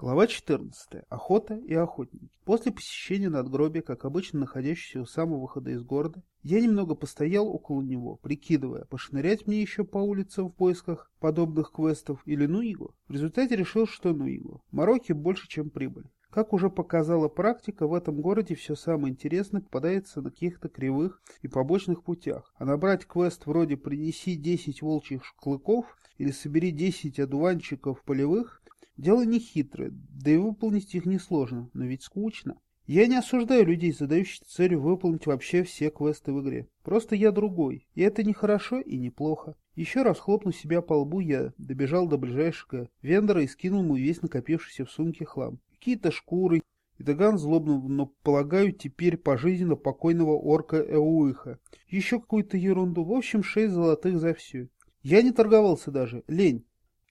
Глава 14. Охота и охотники. После посещения надгробия, как обычно находящегося у самого выхода из города, я немного постоял около него, прикидывая, пошнырять мне еще по улицам в поисках подобных квестов или ну его. В результате решил, что ну его. Мороки больше, чем прибыль. Как уже показала практика, в этом городе все самое интересное попадается на каких-то кривых и побочных путях. А набрать квест вроде «принеси 10 волчьих клыков» или «собери 10 одуванчиков полевых» Дело не хитрое, да и выполнить их несложно, но ведь скучно. Я не осуждаю людей, задающих целью выполнить вообще все квесты в игре. Просто я другой, и это не хорошо и не плохо. Еще раз хлопнув себя по лбу, я добежал до ближайшего вендора и скинул ему весь накопившийся в сумке хлам. Какие-то шкуры, и Даган злобно, но, полагаю, теперь пожизненно покойного орка Эуиха. Еще какую-то ерунду, в общем, шесть золотых за все. Я не торговался даже, лень.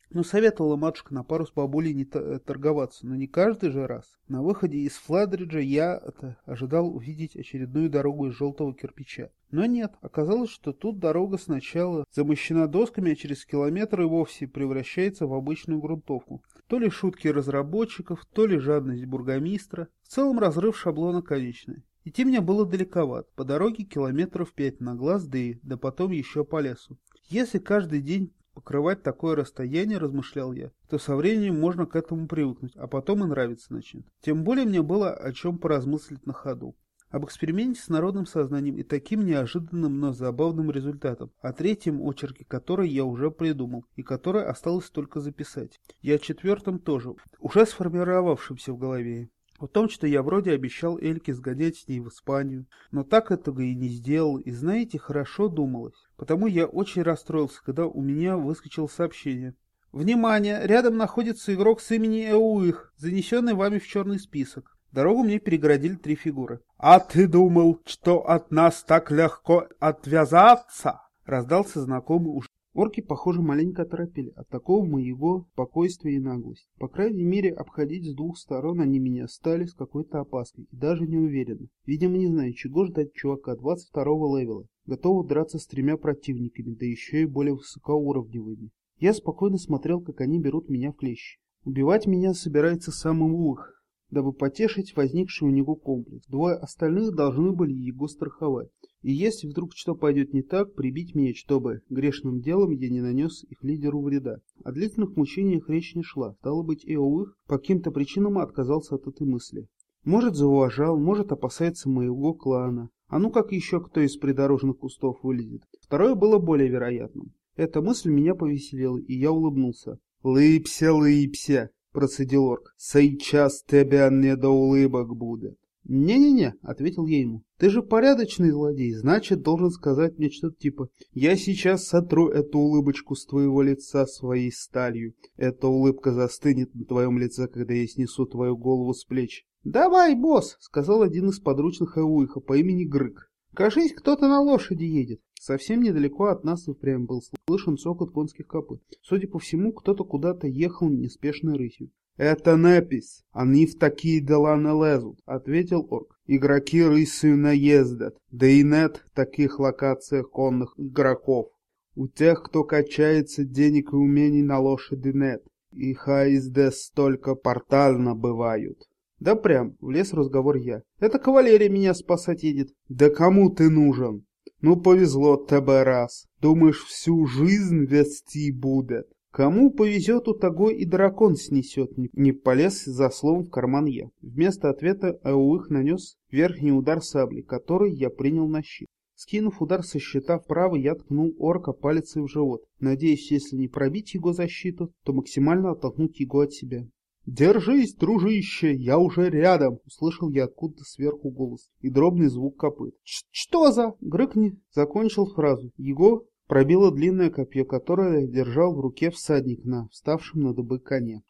Ну, советовала матушка на пару с бабулей не э, торговаться, но не каждый же раз. На выходе из Фладриджа я это, ожидал увидеть очередную дорогу из желтого кирпича. Но нет, оказалось, что тут дорога сначала замощена досками, а через километр и вовсе превращается в обычную грунтовку. То ли шутки разработчиков, то ли жадность бургомистра. В целом разрыв шаблона конечный. Идти мне было далековато, по дороге километров пять на глаз, да и да потом еще по лесу. Если каждый день покрывать такое расстояние, размышлял я, то со временем можно к этому привыкнуть, а потом и нравиться начнет. Тем более мне было о чем поразмыслить на ходу. Об эксперименте с народным сознанием и таким неожиданным, но забавным результатом, о третьем очерке, который я уже придумал, и который осталось только записать. И о четвертом тоже, уже сформировавшемся в голове. О том, что я вроде обещал Эльке сгонять с ней в Испанию, но так этого и не сделал, и знаете, хорошо думалось. Потому я очень расстроился, когда у меня выскочило сообщение. Внимание! Рядом находится игрок с именем Эуих, занесенный вами в черный список. Дорогу мне перегородили три фигуры. «А ты думал, что от нас так легко отвязаться?» Раздался знакомый уж Орки, похоже, маленько оторопели от такого моего спокойствия и наглости. По крайней мере, обходить с двух сторон они меня стали с какой-то опаской и даже не уверенно. Видимо, не знаю, чего ждать чувака 22 левела, готового драться с тремя противниками, да еще и более высокоуровневыми. Я спокойно смотрел, как они берут меня в клещи. Убивать меня собирается самым ух, дабы потешить возникший у него комплекс. Двое остальных должны были его страховать. И если вдруг что пойдет не так, прибить меня, чтобы грешным делом я не нанес их лидеру вреда. О длительных мучениях речь не шла. Стало быть, Эоуих по каким-то причинам отказался от этой мысли. Может, зауважал, может, опасается моего клана. А ну как еще кто из придорожных кустов вылезет. Второе было более вероятным. Эта мысль меня повеселила, и я улыбнулся. «Лыпся, лыпся!» — процедил орк. «Сейчас тебя не до улыбок будет». «Не-не-не», — ответил я ему, — «ты же порядочный злодей, значит, должен сказать мне что-то типа «Я сейчас сотру эту улыбочку с твоего лица своей сталью. Эта улыбка застынет на твоем лице, когда я снесу твою голову с плеч». «Давай, босс», — сказал один из подручных Эуиха по имени Грык. «Кажись, кто-то на лошади едет». Совсем недалеко от нас и впрямь был слышен цокот конских копыт. Судя по всему, кто-то куда-то ехал неспешной рысью. «Это напись. Они в такие дела не лезут», — ответил орк. «Игроки рысью наездят, да и нет в таких локациях конных игроков. У тех, кто качается, денег и умений на лошади нет. И ХСД столько портально бывают». «Да прям, влез разговор я. Это кавалерия меня спасать едет». «Да кому ты нужен?» «Ну, повезло тебе раз. Думаешь, всю жизнь вести будет?» Кому повезет, у того и дракон снесет, не полез за словом в карман я. Вместо ответа Ауих нанес верхний удар сабли, который я принял на щит. Скинув удар со щита вправо, я ткнул орка палицей в живот, надеясь, если не пробить его защиту, то максимально оттолкнуть его от себя. «Держись, дружище, я уже рядом!» — услышал я откуда-то сверху голос и дробный звук копыт. «Что за...» — Грыкни закончил фразу. Его пробило длинное копье, которое держал в руке всадник на вставшем на дыбы коне.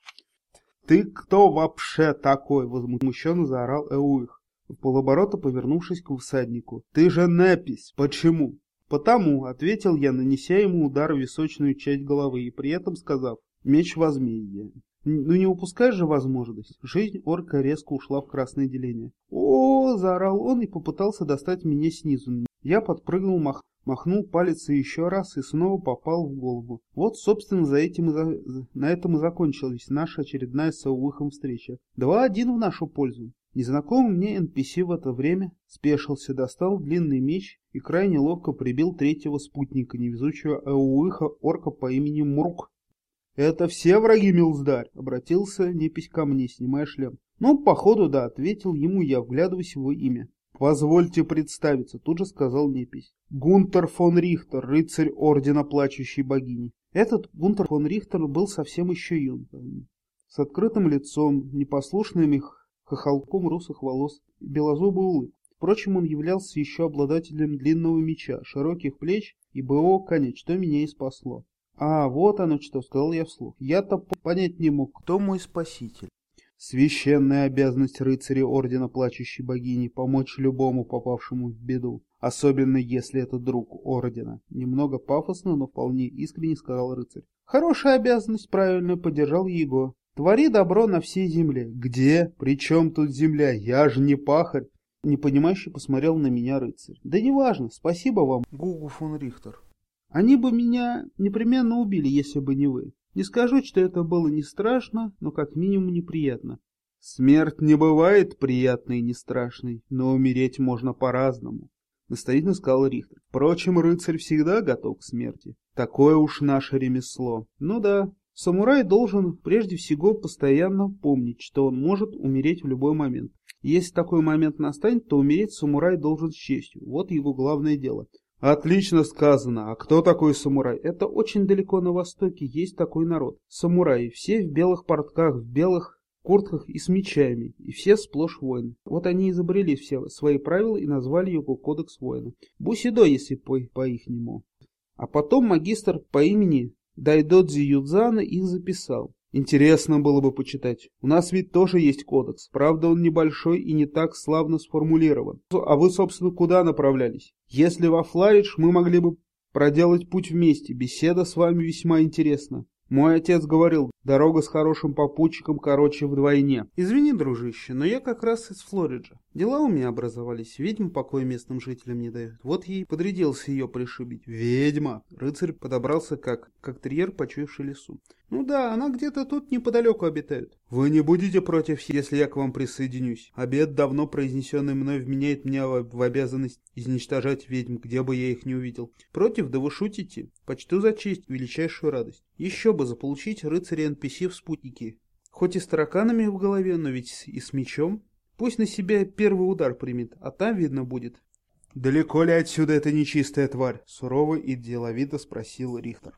«Ты кто вообще такой?» — возмущенно заорал Эуих, полоборота повернувшись к всаднику. «Ты же Непись! Почему?» «Потому», — ответил я, нанеся ему удар в височную часть головы и при этом сказав «Меч возмездия». Ну не упускаешь же возможность. Жизнь орка резко ушла в красное деление. О, заорал он и попытался достать меня снизу. Я подпрыгнул, мах, махнул палец еще раз и снова попал в голову. Вот, собственно, за этим и за... на этом и закончилась наша очередная с Ауыхом встреча. Два-один в нашу пользу. Незнакомый мне NPC в это время спешился, достал длинный меч и крайне ловко прибил третьего спутника, невезучего Ауыха орка по имени Мурк. «Это все враги, Милздарь?» — обратился Непись ко мне, снимая шлем. «Ну, походу, да», — ответил ему я, вглядываясь в его имя. «Позвольте представиться», — тут же сказал Непись. «Гунтер фон Рихтер, рыцарь Ордена Плачущей Богини». Этот Гунтер фон Рихтер был совсем еще юн. С открытым лицом, непослушным их хохолком русых волос и белозубой улыбкой. Впрочем, он являлся еще обладателем длинного меча, широких плеч и боевого коня, что меня и спасло. «А, вот оно что», — сказал я вслух. «Я-то понять не мог, кто мой спаситель». Священная обязанность рыцаря Ордена Плачущей Богини — помочь любому попавшему в беду, особенно если это друг Ордена. Немного пафосно, но вполне искренне сказал рыцарь. Хорошая обязанность, правильно поддержал его. Твори добро на всей земле. Где? При чем тут земля? Я же не пахарь. Непонимающе посмотрел на меня рыцарь. Да неважно, спасибо вам, Гугу фон Рихтер. Они бы меня непременно убили, если бы не вы. Не скажу, что это было не страшно, но как минимум неприятно. Смерть не бывает приятной и не страшной, но умереть можно по-разному. Настоятельно сказал Рихтер. Впрочем, рыцарь всегда готов к смерти. Такое уж наше ремесло. Ну да, Самурай должен прежде всего постоянно помнить, что он может умереть в любой момент. если такой момент настанет, то умереть самурай должен с честью. Вот его главное дело. Отлично сказано. А кто такой самурай? Это очень далеко на востоке есть такой народ. Самураи. Все в белых портках, в белых куртках и с мечами. И все сплошь воины. Вот они изобрели все свои правила и назвали его кодекс воина. Бусидо, если по-ихнему. а потом магистр по имени Дайдодзи Юдзана их записал. Интересно было бы почитать. У нас ведь тоже есть кодекс. Правда, он небольшой и не так славно сформулирован. А вы, собственно, куда направлялись? Если во Фларидж, мы могли бы проделать путь вместе. Беседа с вами весьма интересна. Мой отец говорил, дорога с хорошим попутчиком короче вдвойне. Извини, дружище, но я как раз из Флориджа. Дела у меня образовались, ведьма покой местным жителям не дает. Вот ей подрядился ее пришибить. Ведьма! Рыцарь подобрался как, как терьер, почуявший лесу. Ну да, она где-то тут неподалеку обитает. Вы не будете против, если я к вам присоединюсь? Обед, давно произнесенный мной, вменяет меня в обязанность изничтожать ведьм, где бы я их не увидел. Против, да вы шутите. Почту за честь, величайшую радость. Еще бы заполучить рыцаря NPC в спутнике. Хоть и с тараканами в голове, но ведь и с мечом. Пусть на себя первый удар примет, а там видно будет. «Далеко ли отсюда эта нечистая тварь?» — сурово и деловито спросил Рихтер.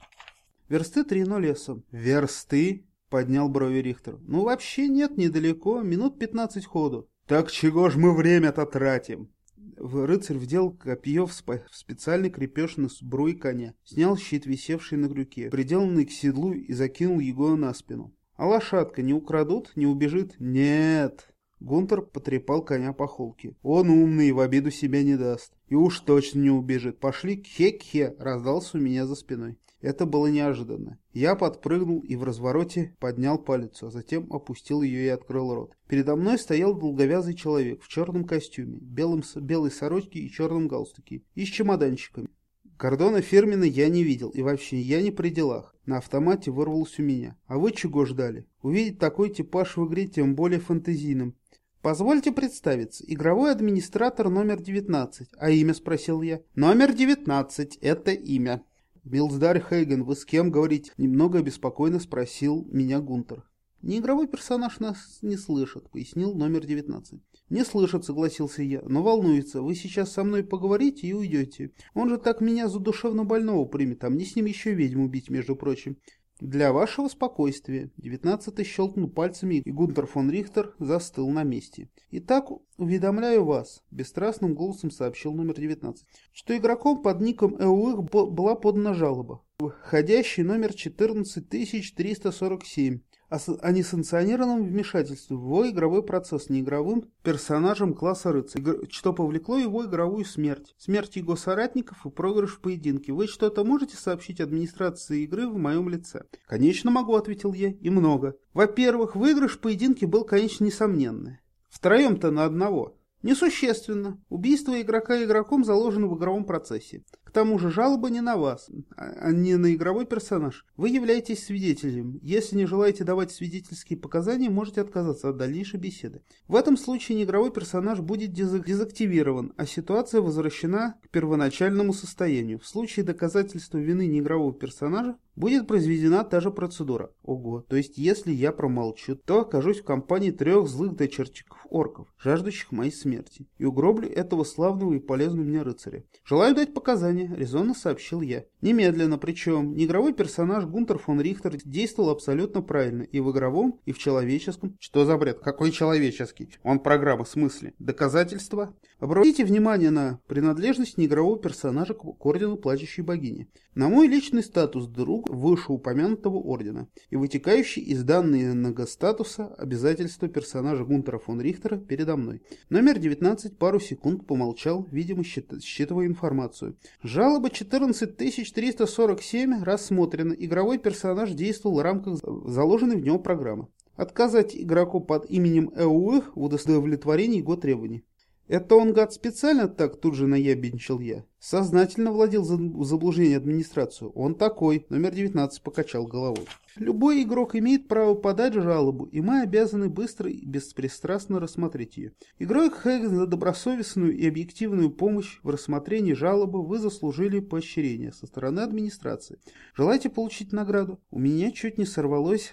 Версты три, но лесом. Версты? Поднял брови Рихтер. Ну вообще нет, недалеко, минут пятнадцать ходу. Так чего ж мы время-то тратим? Рыцарь вдел копье в, спа в специальный крепеж на сбруи коня, снял щит, висевший на крюке, приделанный к седлу и закинул его на спину. А лошадка не украдут, не убежит? Нет. Гунтер потрепал коня по холке. Он умный, в обиду себя не даст. И уж точно не убежит. Пошли хе-хе, раздался у меня за спиной. Это было неожиданно. Я подпрыгнул и в развороте поднял палец, а затем опустил ее и открыл рот. Передо мной стоял долговязый человек в черном костюме, белом, белой сорочке и черном галстуке, и с чемоданчиками. Кордона фирменный я не видел, и вообще я не при делах. На автомате вырвался у меня. А вы чего ждали? Увидеть такой типаж в игре, тем более фантазийным. Позвольте представиться. Игровой администратор номер 19. А имя спросил я. Номер 19. Это имя. «Милздарь Хейген, вы с кем говорите?» Немного беспокойно спросил меня Гунтер. «Неигровой персонаж нас не слышит», — пояснил номер 19. «Не слышит», — согласился я, — «но волнуется. Вы сейчас со мной поговорите и уйдете. Он же так меня за душевно больного примет, а мне с ним еще ведьму убить, между прочим. Для вашего спокойствия. Девятнадцатый щелкнул пальцами, и Гунтер фон Рихтер застыл на месте. Итак, уведомляю вас, бесстрастным голосом сообщил номер 19, что игроком под ником ЭУИХ была подана жалоба. Входящий номер 14347 о несанкционированном вмешательстве в его игровой процесс неигровым персонажем класса рыцарь, что повлекло его игровую смерть, смерть его соратников и проигрыш в поединке. Вы что-то можете сообщить администрации игры в моем лице? Конечно могу, ответил я, и много. Во-первых, выигрыш в поединке был, конечно, несомненный. Втроем-то на одного. Несущественно. Убийство игрока игроком заложено в игровом процессе. К тому же жалоба не на вас, а не на игровой персонаж. Вы являетесь свидетелем. Если не желаете давать свидетельские показания, можете отказаться от дальнейшей беседы. В этом случае неигровой персонаж будет дезактивирован, а ситуация возвращена к первоначальному состоянию. В случае доказательства вины неигрового персонажа будет произведена та же процедура. Ого, то есть если я промолчу, то окажусь в компании трех злых дочерчиков орков, жаждущих моей смерти, и угроблю этого славного и полезного мне рыцаря. Желаю дать показания, резонно сообщил я. Немедленно, причем неигровой персонаж Гунтер фон Рихтер действовал абсолютно правильно и в игровом, и в человеческом. Что за бред? Какой человеческий? Он программа, в смысле? Доказательства? Обратите внимание на принадлежность неигрового персонажа к ордену плачущей богини. На мой личный статус друг вышеупомянутого ордена и вытекающий из данного статуса обязательства персонажа Гунтера фон Рихтера передо мной. Номер 19 пару секунд помолчал, видимо, считывая информацию. Жалоба 14347 рассмотрена. Игровой персонаж действовал в рамках заложенной в него программы. Отказать игроку под именем ЭУ в удовлетворении его требований. Это он, гад, специально так тут же наябенчил я. Сознательно владел в заблуждение администрацию. Он такой, номер 19 покачал головой. Любой игрок имеет право подать жалобу, и мы обязаны быстро и беспристрастно рассмотреть ее. Игрок Хэггин за добросовестную и объективную помощь в рассмотрении жалобы вы заслужили поощрение со стороны администрации. Желаете получить награду? У меня чуть не сорвалось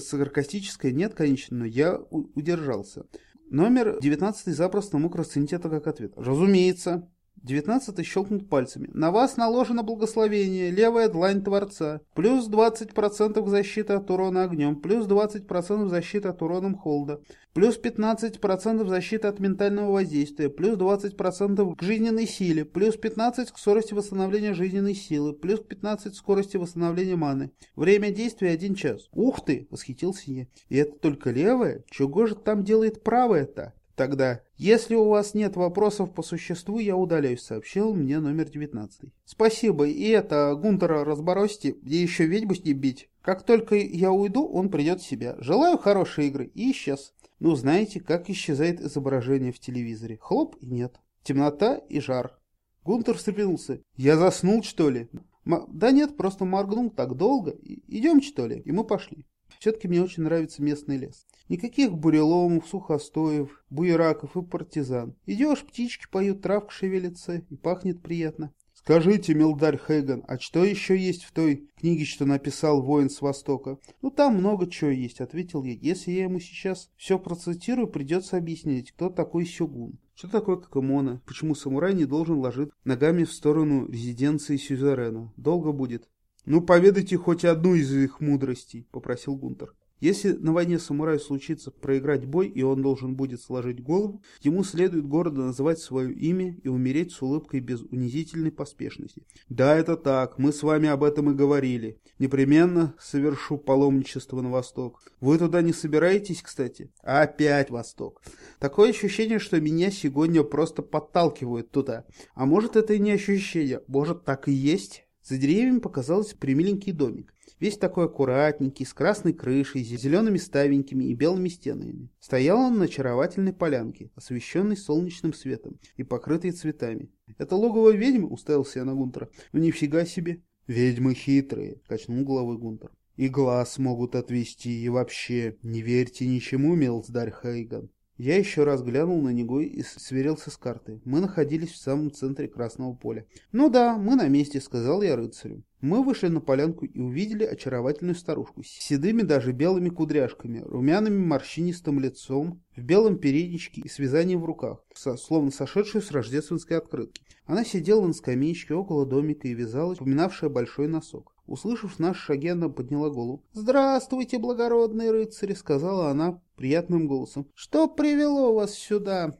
саркастическое «нет», конечно, но я удержался. Номер 19 запросто мог расценить это как ответ. Разумеется. 19 щелкнут пальцами. На вас наложено благословение, левая длань Творца. Плюс 20% защиты от урона огнем, плюс 20% защиты от урона холода, плюс 15% защиты от ментального воздействия, плюс 20% к жизненной силе, плюс 15% к скорости восстановления жизненной силы, плюс 15% к скорости восстановления маны. Время действия 1 час. Ух ты, восхитился я. И это только левая? Чего же там делает правая-то? Тогда, если у вас нет вопросов по существу, я удаляюсь, сообщил мне номер 19. Спасибо, и это, Гунтера разборосьте, где еще ведьму с ним бить. Как только я уйду, он придет в себя. Желаю хорошей игры. И исчез. Ну, знаете, как исчезает изображение в телевизоре. Хлоп и нет. Темнота и жар. Гунтер встрепенулся. Я заснул, что ли? М да нет, просто моргнул так долго. Идем, что ли? И мы пошли. Все-таки мне очень нравится местный лес. Никаких буреломов, сухостоев, буераков и партизан. Идешь, птички поют, травка шевелится и пахнет приятно. Скажите, Милдарь Хейган, а что еще есть в той книге, что написал воин с Востока? Ну, там много чего есть, ответил я. Если я ему сейчас все процитирую, придется объяснить, кто такой Сёгун. Что такое Какамона? Почему самурай не должен ложить ногами в сторону резиденции Сюзерена? Долго будет. Ну, поведайте хоть одну из их мудростей, попросил Гунтер. Если на войне самураю случится проиграть бой, и он должен будет сложить голову, ему следует гордо называть свое имя и умереть с улыбкой без унизительной поспешности. Да, это так, мы с вами об этом и говорили. Непременно совершу паломничество на восток. Вы туда не собираетесь, кстати? Опять восток. Такое ощущение, что меня сегодня просто подталкивают туда. А может это и не ощущение, может так и есть? За деревьями показался примиленький домик. Весь такой аккуратненький, с красной крышей, с зелеными ставенькими и белыми стенами. Стоял он на очаровательной полянке, освещенной солнечным светом и покрытой цветами. «Это логово ведьмы?» — уставился я на Гунтера. «Ну нифига себе!» «Ведьмы хитрые!» — качнул головой Гунтер. «И глаз могут отвести, и вообще не верьте ничему, Милсдарь Хейган. Я еще раз глянул на него и сверился с картой. Мы находились в самом центре Красного поля. «Ну да, мы на месте», — сказал я рыцарю. Мы вышли на полянку и увидели очаровательную старушку с седыми даже белыми кудряшками, румяными морщинистым лицом, в белом передничке и с вязанием в руках, словно сошедшую с рождественской открытки. Она сидела на скамеечке около домика и вязала, поминавшая большой носок. Услышав наш шаги, она подняла голову. «Здравствуйте, благородные рыцари!» — сказала она приятным голосом. «Что привело вас сюда?»